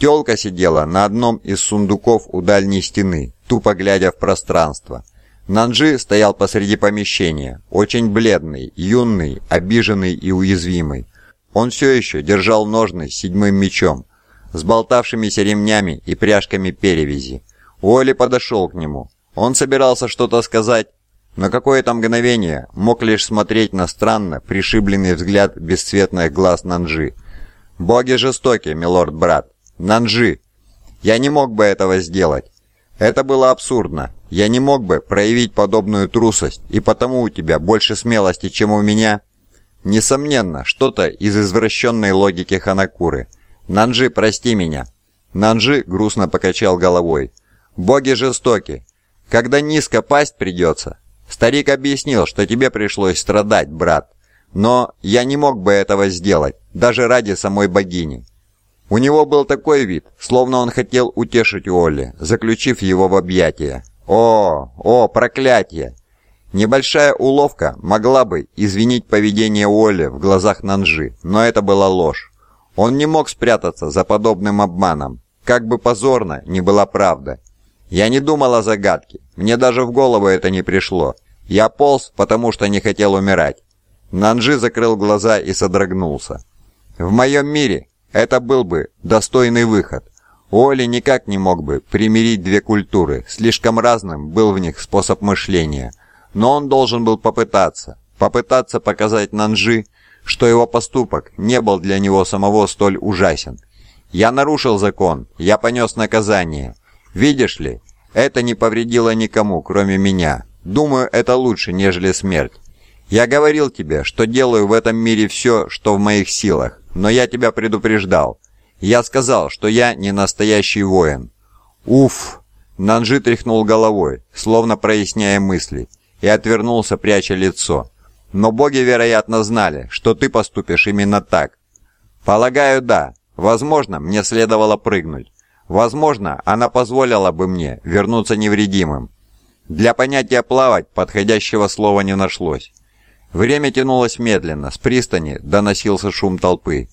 Телка сидела на одном из сундуков у дальней стены, тупо глядя в пространство. Нанджи стоял посреди помещения, очень бледный, юный, обиженный и уязвимый. Он все еще держал ножны с седьмым мечом, с болтавшимися ремнями и пряжками перевязи. Уолли подошел к нему. Он собирался что-то сказать, но какое-то мгновение мог лишь смотреть на странно пришибленный взгляд бесцветных глаз Нанджи. «Боги жестоки, милорд-брат! Нанджи! Я не мог бы этого сделать! Это было абсурдно! Я не мог бы проявить подобную трусость, и потому у тебя больше смелости, чем у меня. Несомненно, что-то из извращенной логики Ханакуры. Нанджи, прости меня. Нанджи грустно покачал головой. Боги жестоки. Когда низко пасть придется. Старик объяснил, что тебе пришлось страдать, брат. Но я не мог бы этого сделать, даже ради самой богини. У него был такой вид, словно он хотел утешить Олли, заключив его в объятия. О, о, проклятие! Небольшая уловка могла бы извинить поведение Оли в глазах Нанжи, но это была ложь. Он не мог спрятаться за подобным обманом, как бы позорно ни была правда. Я не думал о загадке, мне даже в голову это не пришло. Я полз, потому что не хотел умирать. Нанжи закрыл глаза и содрогнулся. В моем мире это был бы достойный выход. Оли никак не мог бы примирить две культуры, слишком разным был в них способ мышления. Но он должен был попытаться, попытаться показать Нанжи, что его поступок не был для него самого столь ужасен. Я нарушил закон, я понес наказание. Видишь ли, это не повредило никому, кроме меня. Думаю, это лучше, нежели смерть. Я говорил тебе, что делаю в этом мире все, что в моих силах, но я тебя предупреждал. Я сказал, что я не настоящий воин. Уф! Нанжи тряхнул головой, словно проясняя мысли, и отвернулся, пряча лицо. Но боги, вероятно, знали, что ты поступишь именно так. Полагаю, да. Возможно, мне следовало прыгнуть. Возможно, она позволила бы мне вернуться невредимым. Для понятия «плавать» подходящего слова не нашлось. Время тянулось медленно, с пристани доносился шум толпы.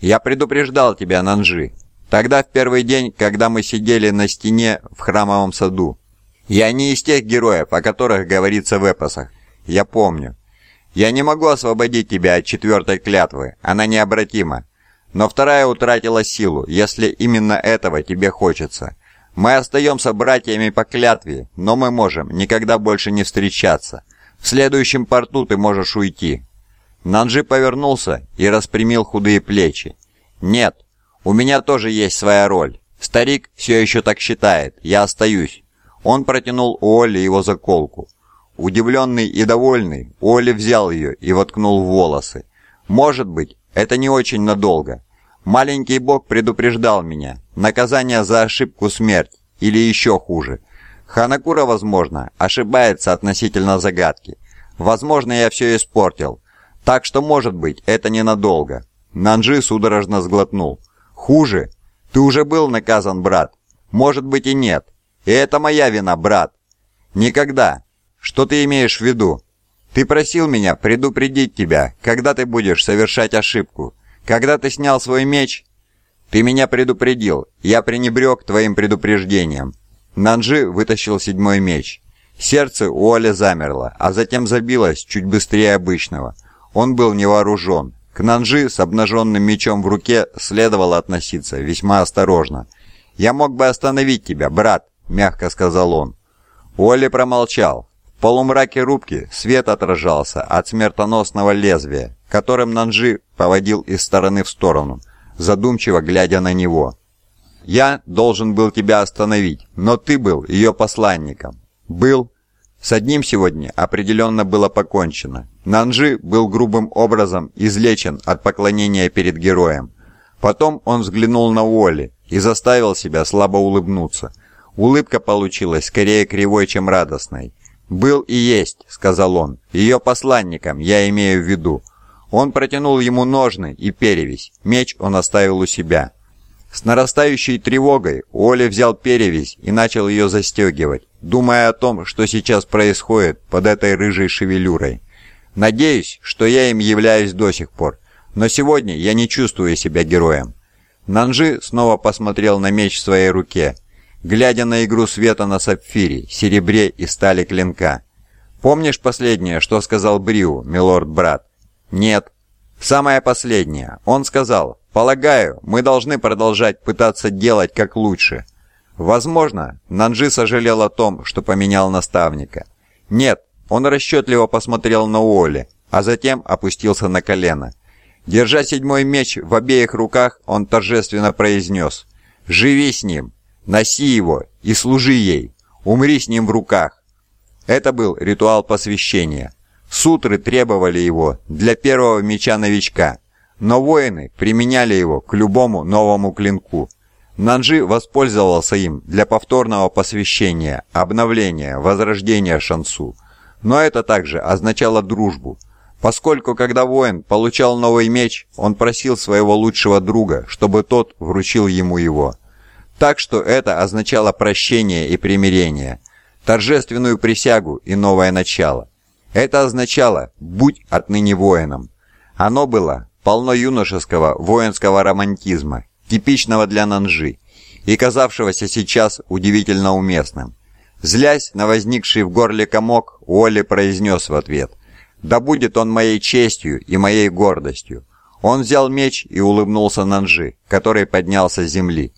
«Я предупреждал тебя, Нанжи. Тогда, в первый день, когда мы сидели на стене в храмовом саду. Я не из тех героев, о которых говорится в эпосах. Я помню. Я не могу освободить тебя от четвертой клятвы, она необратима. Но вторая утратила силу, если именно этого тебе хочется. Мы остаемся братьями по клятве, но мы можем никогда больше не встречаться. В следующем порту ты можешь уйти. Нанджи повернулся и распрямил худые плечи. «Нет, у меня тоже есть своя роль. Старик все еще так считает, я остаюсь». Он протянул Уолли его заколку. Удивленный и довольный, Уолли взял ее и воткнул в волосы. «Может быть, это не очень надолго. Маленький бог предупреждал меня. Наказание за ошибку смерть, или еще хуже. Ханакура, возможно, ошибается относительно загадки. Возможно, я все испортил. Так что, может быть, это ненадолго. Нанджи судорожно сглотнул. Хуже? Ты уже был наказан, брат. Может быть и нет. И это моя вина, брат. Никогда. Что ты имеешь в виду? Ты просил меня предупредить тебя, когда ты будешь совершать ошибку. Когда ты снял свой меч, ты меня предупредил. Я пренебрег твоим предупреждением. Нанджи вытащил седьмой меч. Сердце у Оли замерло, а затем забилось чуть быстрее обычного. Он был не вооружен. К Нанжи с обнаженным мечом в руке следовало относиться весьма осторожно. «Я мог бы остановить тебя, брат», — мягко сказал он. Уолли промолчал. В полумраке рубки свет отражался от смертоносного лезвия, которым Нанжи поводил из стороны в сторону, задумчиво глядя на него. «Я должен был тебя остановить, но ты был ее посланником». «Был?» С одним сегодня определенно было покончено. Нанжи был грубым образом излечен от поклонения перед героем. Потом он взглянул на Уолли и заставил себя слабо улыбнуться. Улыбка получилась скорее кривой, чем радостной. «Был и есть», — сказал он, — «ее посланником, я имею в виду». Он протянул ему ножны и перевязь, меч он оставил у себя. С нарастающей тревогой Оля взял перевязь и начал ее застегивать, думая о том, что сейчас происходит под этой рыжей шевелюрой. Надеюсь, что я им являюсь до сих пор, но сегодня я не чувствую себя героем. Нанжи снова посмотрел на меч в своей руке, глядя на игру света на сапфире, серебре и стали клинка. «Помнишь последнее, что сказал Бриу, милорд-брат?» «Нет». «Самое последнее. Он сказал, полагаю, мы должны продолжать пытаться делать как лучше». Возможно, Нанжи сожалел о том, что поменял наставника. Нет, он расчетливо посмотрел на Уолли, а затем опустился на колено. Держа седьмой меч в обеих руках, он торжественно произнес «Живи с ним, носи его и служи ей, умри с ним в руках». Это был ритуал посвящения. Сутры требовали его для первого меча новичка, но воины применяли его к любому новому клинку. Нанжи воспользовался им для повторного посвящения, обновления, возрождения Шансу. Но это также означало дружбу – Поскольку, когда воин получал новый меч, он просил своего лучшего друга, чтобы тот вручил ему его. Так что это означало прощение и примирение, торжественную присягу и новое начало. Это означало «будь отныне воином». Оно было полно юношеского воинского романтизма, типичного для Нанжи, и казавшегося сейчас удивительно уместным. Злясь на возникший в горле комок, Уолли произнес в ответ да будет он моей честью и моей гордостью. Он взял меч и улыбнулся Нанжи, который поднялся с земли.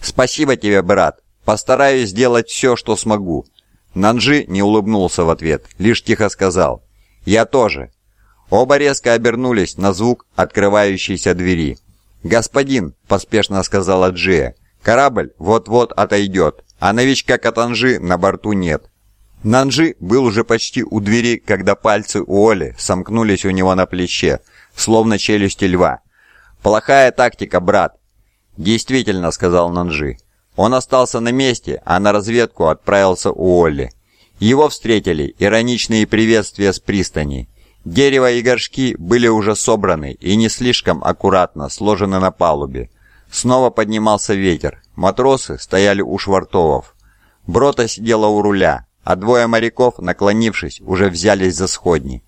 «Спасибо тебе, брат. Постараюсь сделать все, что смогу». Нанжи не улыбнулся в ответ, лишь тихо сказал «Я тоже». Оба резко обернулись на звук открывающейся двери. «Господин», — поспешно сказала Джия, — «корабль вот-вот отойдет, а новичка Катанжи на борту нет. Нанжи был уже почти у двери, когда пальцы Уоли сомкнулись у него на плече, словно челюсти льва. «Плохая тактика, брат!» «Действительно», — сказал Нанжи. Он остался на месте, а на разведку отправился Уолли. Его встретили ироничные приветствия с пристани. Дерево и горшки были уже собраны и не слишком аккуратно сложены на палубе. Снова поднимался ветер. Матросы стояли у швартовов. Брота сидела у руля, а двое моряков, наклонившись, уже взялись за сходни.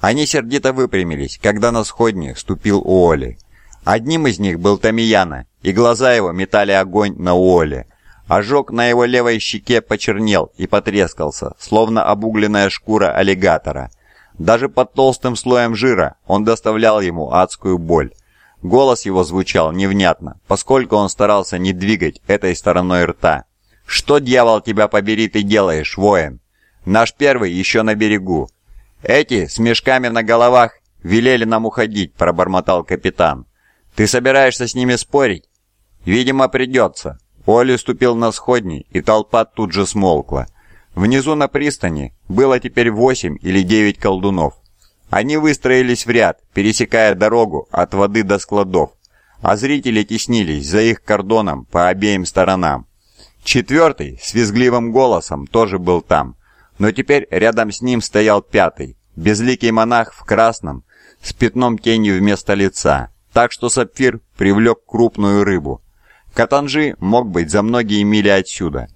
Они сердито выпрямились, когда на сходни ступил Уоли. Одним из них был Тамияна, и глаза его метали огонь на Уоле. Ожог на его левой щеке почернел и потрескался, словно обугленная шкура аллигатора. Даже под толстым слоем жира он доставлял ему адскую боль. Голос его звучал невнятно, поскольку он старался не двигать этой стороной рта. «Что, дьявол, тебя побери, ты делаешь, воин? Наш первый еще на берегу. Эти с мешками на головах велели нам уходить», — пробормотал капитан. «Ты собираешься с ними спорить?» «Видимо, придется». Оли ступил на сходни, и толпа тут же смолкла. Внизу на пристани было теперь восемь или девять колдунов. Они выстроились в ряд, пересекая дорогу от воды до складов, а зрители теснились за их кордоном по обеим сторонам. Четвертый, с визгливым голосом, тоже был там, но теперь рядом с ним стоял пятый, безликий монах в красном, с пятном тени вместо лица, так что сапфир привлек крупную рыбу. Катанжи мог быть за многие мили отсюда,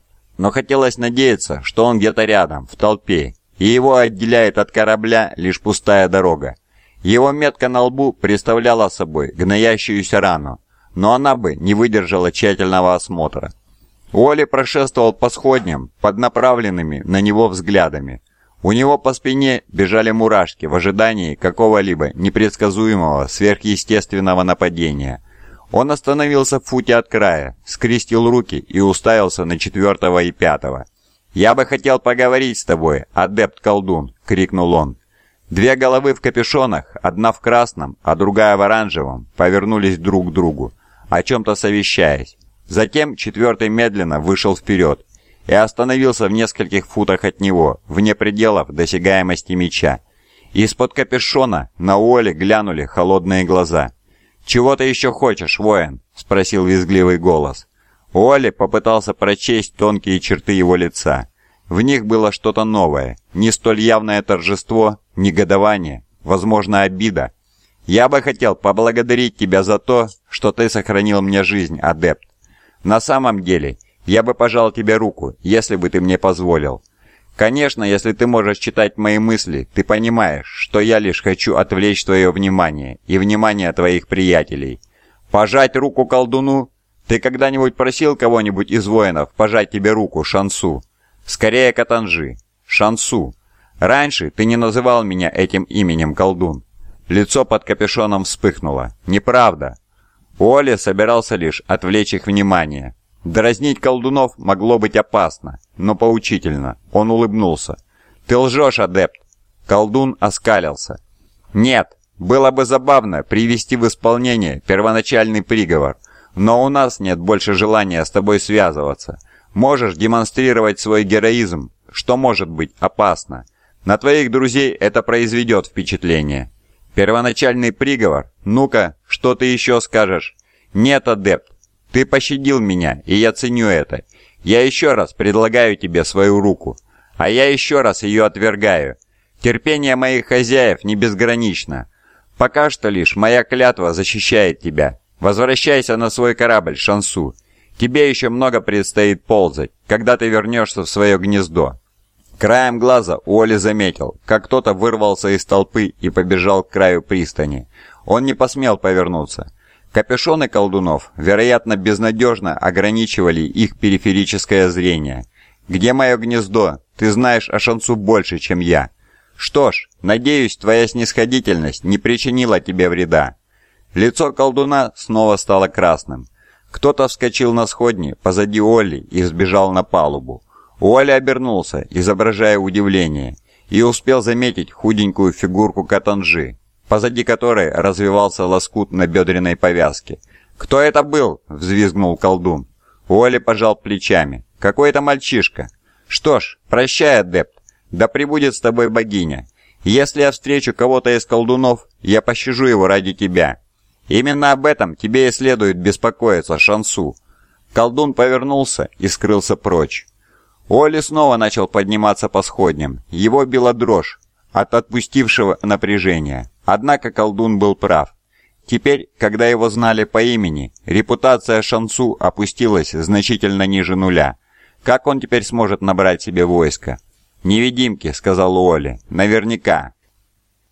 но хотелось надеяться, что он где-то рядом, в толпе, и его отделяет от корабля лишь пустая дорога. Его метка на лбу представляла собой гноящуюся рану, но она бы не выдержала тщательного осмотра. Уолли прошествовал по сходням под направленными на него взглядами. У него по спине бежали мурашки в ожидании какого-либо непредсказуемого сверхъестественного нападения. Он остановился в футе от края, скрестил руки и уставился на четвертого и пятого. «Я бы хотел поговорить с тобой, адепт-колдун!» — крикнул он. Две головы в капюшонах, одна в красном, а другая в оранжевом, повернулись друг к другу, о чем-то совещаясь. Затем четвертый медленно вышел вперед и остановился в нескольких футах от него, вне пределов досягаемости меча. Из-под капюшона на Уоле глянули холодные глаза. «Чего ты еще хочешь, воин?» — спросил визгливый голос. Уолли попытался прочесть тонкие черты его лица. В них было что-то новое, не столь явное торжество, негодование, возможно, обида. «Я бы хотел поблагодарить тебя за то, что ты сохранил мне жизнь, адепт. На самом деле, я бы пожал тебе руку, если бы ты мне позволил. Конечно, если ты можешь читать мои мысли, ты понимаешь, что я лишь хочу отвлечь твое внимание и внимание твоих приятелей. «Пожать руку колдуну? Ты когда-нибудь просил кого-нибудь из воинов пожать тебе руку, Шансу? Скорее, Катанжи. Шансу. Раньше ты не называл меня этим именем, колдун». Лицо под капюшоном вспыхнуло. «Неправда». Оля собирался лишь отвлечь их внимание. Дразнить колдунов могло быть опасно, но поучительно. Он улыбнулся. «Ты лжешь, адепт!» Колдун оскалился. «Нет, было бы забавно привести в исполнение первоначальный приговор, но у нас нет больше желания с тобой связываться. Можешь демонстрировать свой героизм, что может быть опасно. На твоих друзей это произведет впечатление. Первоначальный приговор? Ну-ка, что ты еще скажешь? Нет, адепт, ты пощадил меня, и я ценю это. Я еще раз предлагаю тебе свою руку, а я еще раз ее отвергаю. Терпение моих хозяев не безгранично. Пока что лишь моя клятва защищает тебя. Возвращайся на свой корабль, Шансу. Тебе еще много предстоит ползать, когда ты вернешься в свое гнездо». Краем глаза Уолли заметил, как кто-то вырвался из толпы и побежал к краю пристани. Он не посмел повернуться. Капюшоны колдунов, вероятно, безнадежно ограничивали их периферическое зрение. «Где мое гнездо? Ты знаешь о шансу больше, чем я». «Что ж, надеюсь, твоя снисходительность не причинила тебе вреда». Лицо колдуна снова стало красным. Кто-то вскочил на сходни позади Олли и сбежал на палубу. Уолли обернулся, изображая удивление, и успел заметить худенькую фигурку Катанжи, позади которой развивался лоскут на бедренной повязке. «Кто это был?» — взвизгнул колдун. Уолли пожал плечами. «Какой-то мальчишка». «Что ж, прощай, адепт. Да пребудет с тобой богиня. Если я встречу кого-то из колдунов, я пощажу его ради тебя. Именно об этом тебе и следует беспокоиться, Шансу». Колдун повернулся и скрылся прочь. Оли снова начал подниматься по сходням. Его била дрожь от отпустившего напряжения. Однако колдун был прав. Теперь, когда его знали по имени, репутация Шансу опустилась значительно ниже нуля. Как он теперь сможет набрать себе войско? «Невидимки», — сказал Уолли. «Наверняка.